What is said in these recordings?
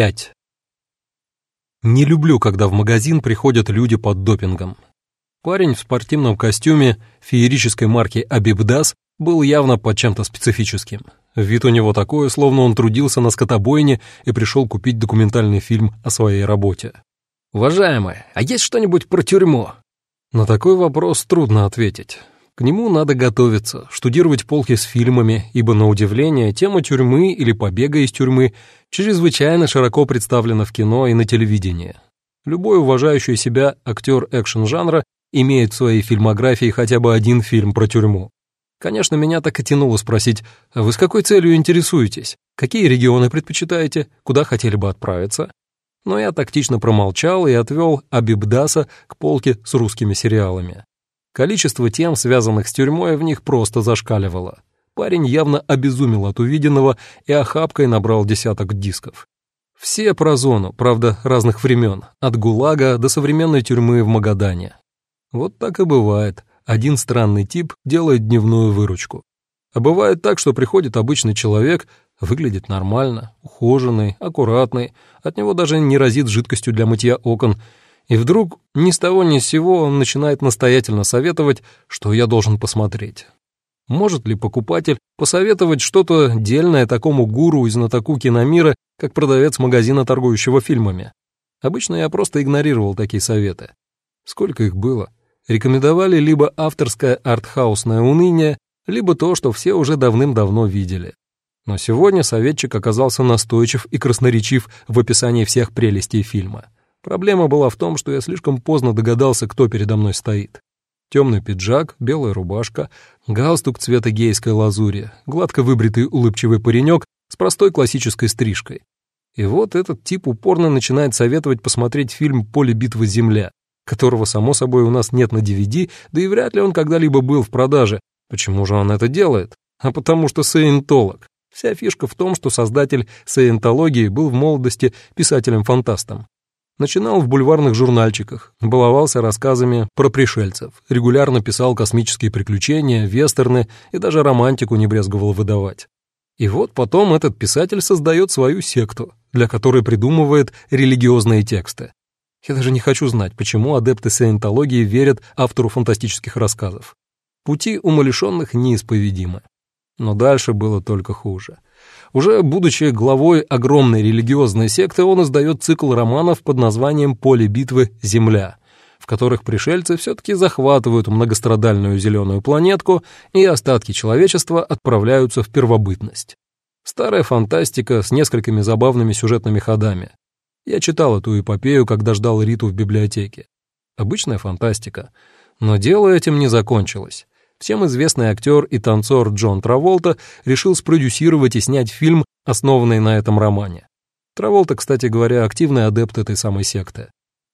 5. Не люблю, когда в магазин приходят люди под допингом. Парень в спортивном костюме феерической марки «Абибдас» был явно под чем-то специфическим. Вид у него такой, словно он трудился на скотобойне и пришел купить документальный фильм о своей работе. «Уважаемый, а есть что-нибудь про тюрьму?» На такой вопрос трудно ответить. К нему надо готовиться, штудировать полки с фильмами, ибо, на удивление, тема тюрьмы или побега из тюрьмы чрезвычайно широко представлена в кино и на телевидении. Любой уважающий себя актер экшн-жанра имеет в своей фильмографии хотя бы один фильм про тюрьму. Конечно, меня так и тянуло спросить, вы с какой целью интересуетесь? Какие регионы предпочитаете? Куда хотели бы отправиться? Но я тактично промолчал и отвел Абибдаса к полке с русскими сериалами. Количество тем, связанных с тюрьмой, в них просто зашкаливало. Парень явно обезумел от увиденного и охапкой набрал десяток дисков. Все про зону, правда, разных времен, от ГУЛАГа до современной тюрьмы в Магадане. Вот так и бывает. Один странный тип делает дневную выручку. А бывает так, что приходит обычный человек, выглядит нормально, ухоженный, аккуратный, от него даже не разит жидкостью для мытья окон, и вдруг ни с того ни с сего он начинает настоятельно советовать, что я должен посмотреть. Может ли покупатель посоветовать что-то дельное такому гуру из знатоку киномира, как продавец магазина, торгующего фильмами? Обычно я просто игнорировал такие советы. Сколько их было? Рекомендовали либо авторское артхаусное уныние, либо то, что все уже давным-давно видели. Но сегодня советчик оказался настойчив и красноречив в описании всех прелестей фильма — Проблема была в том, что я слишком поздно догадался, кто передо мной стоит. Темный пиджак, белая рубашка, галстук цвета гейской лазури, гладко выбритый улыбчивый паренек с простой классической стрижкой. И вот этот тип упорно начинает советовать посмотреть фильм «Поле битвы Земля», которого, само собой, у нас нет на DVD, да и вряд ли он когда-либо был в продаже. Почему же он это делает? А потому что саентолог. Вся фишка в том, что создатель саентологии был в молодости писателем-фантастом. Начинал в бульварных журнальчиках, баловался рассказами про пришельцев, регулярно писал космические приключения, вестерны и даже романтику не брезговал выдавать. И вот потом этот писатель создает свою секту, для которой придумывает религиозные тексты. Я даже не хочу знать, почему адепты саентологии верят автору фантастических рассказов. Пути умалишенных неисповедимы. Но дальше было только хуже. Уже будучи главой огромной религиозной секты, он издает цикл романов под названием «Поле битвы. Земля», в которых пришельцы все-таки захватывают многострадальную зеленую планетку и остатки человечества отправляются в первобытность. Старая фантастика с несколькими забавными сюжетными ходами. Я читал эту эпопею, когда ждал Риту в библиотеке. Обычная фантастика. Но дело этим не закончилось. Всем известный актер и танцор Джон Траволта решил спродюсировать и снять фильм, основанный на этом романе. Траволта, кстати говоря, активный адепт этой самой секты.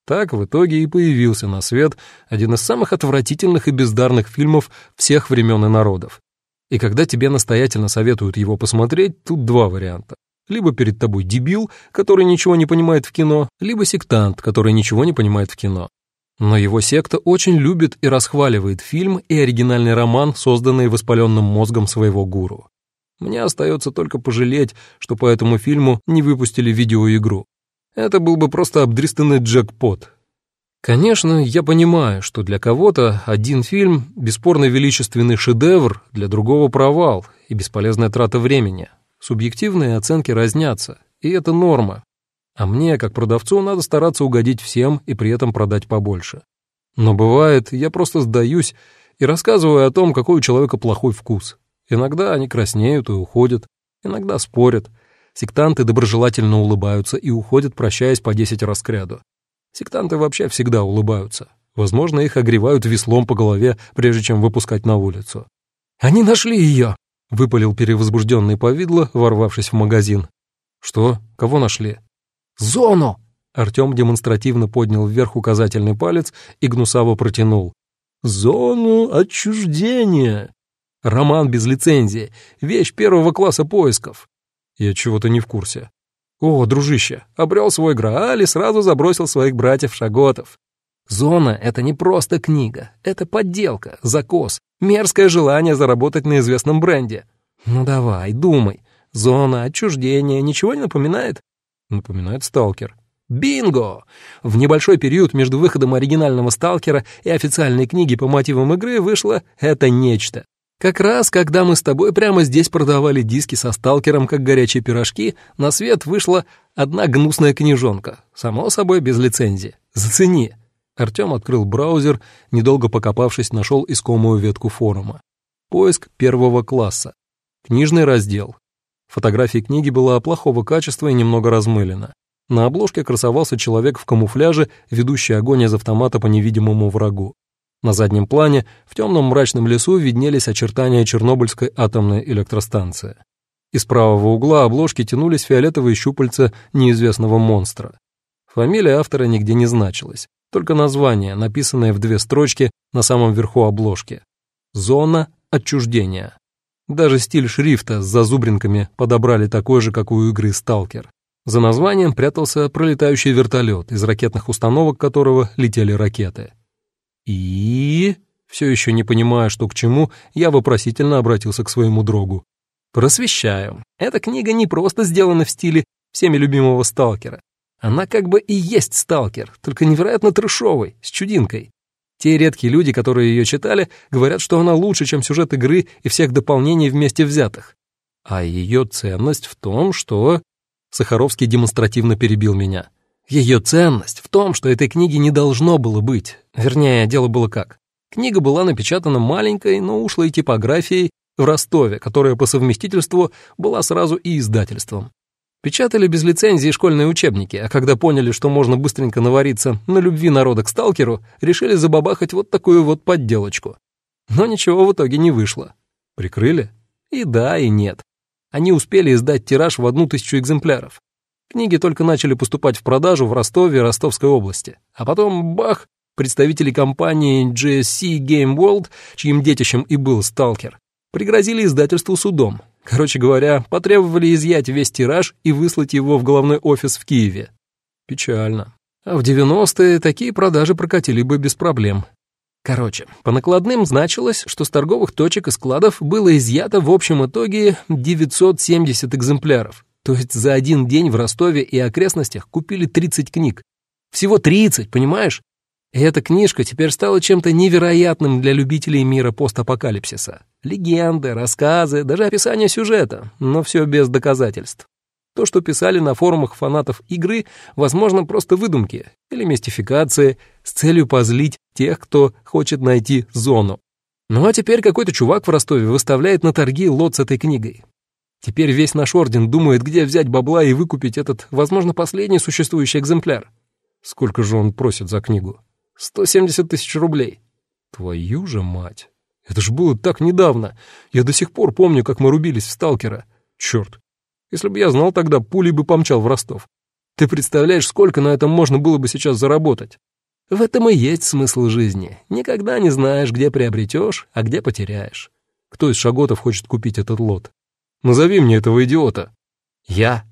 Так в итоге и появился на свет один из самых отвратительных и бездарных фильмов всех времен и народов. И когда тебе настоятельно советуют его посмотреть, тут два варианта. Либо перед тобой дебил, который ничего не понимает в кино, либо сектант, который ничего не понимает в кино. Но его секта очень любит и расхваливает фильм и оригинальный роман, созданный воспаленным мозгом своего гуру. Мне остается только пожалеть, что по этому фильму не выпустили видеоигру. Это был бы просто обдристанный джекпот. Конечно, я понимаю, что для кого-то один фильм — бесспорно величественный шедевр, для другого — провал и бесполезная трата времени. Субъективные оценки разнятся, и это норма, а мне, как продавцу, надо стараться угодить всем и при этом продать побольше. Но бывает, я просто сдаюсь и рассказываю о том, какой у человека плохой вкус. Иногда они краснеют и уходят, иногда спорят. Сектанты доброжелательно улыбаются и уходят, прощаясь по десять раз к ряду. Сектанты вообще всегда улыбаются. Возможно, их огревают веслом по голове, прежде чем выпускать на улицу. «Они нашли ее!» — выпалил перевозбужденный повидло, ворвавшись в магазин. «Что? Кого нашли?» Зону!» Артем демонстративно поднял вверх указательный палец и гнусаво протянул. «Зону отчуждения!» «Роман без лицензии. Вещь первого класса поисков». «Я чего-то не в курсе». «О, дружище, обрел свой Грааль и сразу забросил своих братьев-шаготов. Зона — это не просто книга, это подделка, закос, мерзкое желание заработать на известном бренде. Ну давай, думай. Зона отчуждения ничего не напоминает? Напоминает «Сталкер». Бинго! В небольшой период между выходом оригинального «Сталкера» и официальной книги по мотивам игры вышло это нечто. Как раз, когда мы с тобой прямо здесь продавали диски со «Сталкером» как горячие пирожки, на свет вышла одна гнусная книжонка, само собой без лицензии. Зацени. Артем открыл браузер, недолго покопавшись, нашел искомую ветку форума. Поиск первого класса. Книжный раздел. Фотография книги была плохого качества и немного размылена. На обложке красовался человек в камуфляже, ведущий огонь из автомата по невидимому врагу. На заднем плане в темном мрачном лесу виднелись очертания Чернобыльской атомной электростанции. Из правого угла обложки тянулись фиолетовые щупальца неизвестного монстра. Фамилия автора нигде не значилась, только название, написанное в две строчки на самом верху обложки. «Зона отчуждения». Даже стиль шрифта с зазубринками подобрали такой же, как у игры «Сталкер». За названием прятался пролетающий вертолет, из ракетных установок которого летели ракеты. И... Все еще не понимая, что к чему, я вопросительно обратился к своему другу. Просвещаю. Эта книга не просто сделана в стиле всеми любимого сталкера. Она как бы и есть сталкер, только невероятно трешовый, с чудинкой. Те редкие люди, которые ее читали, говорят, что она лучше, чем сюжет игры и всех дополнений вместе взятых. А ее ценность в том, что... Сахаровский демонстративно перебил меня. Ее ценность в том, что этой книги не должно было быть. Вернее, дело было как. Книга была напечатана маленькой, но ушлой типографией в Ростове, которая по совместительству была сразу и издательством. Печатали без лицензии школьные учебники, а когда поняли, что можно быстренько навариться на любви народа к сталкеру, решили забабахать вот такую вот подделочку. Но ничего в итоге не вышло. Прикрыли? И да, и нет. Они успели издать тираж в одну тысячу экземпляров. Книги только начали поступать в продажу в Ростове и Ростовской области. А потом, бах, представители компании GSC Game World, чьим детищем и был «Сталкер», пригрозили издательству судом. Короче говоря, потребовали изъять весь тираж и выслать его в головной офис в Киеве. Печально. А в 90-е такие продажи прокатили бы без проблем. Короче, по накладным значилось, что с торговых точек и складов было изъято в общем итоге 970 экземпляров. То есть за один день в Ростове и окрестностях купили 30 книг. Всего 30, понимаешь? И эта книжка теперь стала чем-то невероятным для любителей мира постапокалипсиса. Легенды, рассказы, даже описание сюжета, но все без доказательств. То, что писали на форумах фанатов игры, возможно, просто выдумки или мистификации с целью позлить тех, кто хочет найти зону. Ну а теперь какой-то чувак в Ростове выставляет на торги лот с этой книгой. Теперь весь наш орден думает, где взять бабла и выкупить этот, возможно, последний существующий экземпляр. Сколько же он просит за книгу? 170 тысяч рублей. Твою же мать. Это ж было так недавно. Я до сих пор помню, как мы рубились в сталкера. Черт. Если бы я знал тогда, пулей бы помчал в Ростов. Ты представляешь, сколько на этом можно было бы сейчас заработать? В этом и есть смысл жизни. Никогда не знаешь, где приобретешь, а где потеряешь. Кто из шаготов хочет купить этот лот? Назови мне этого идиота». «Я»,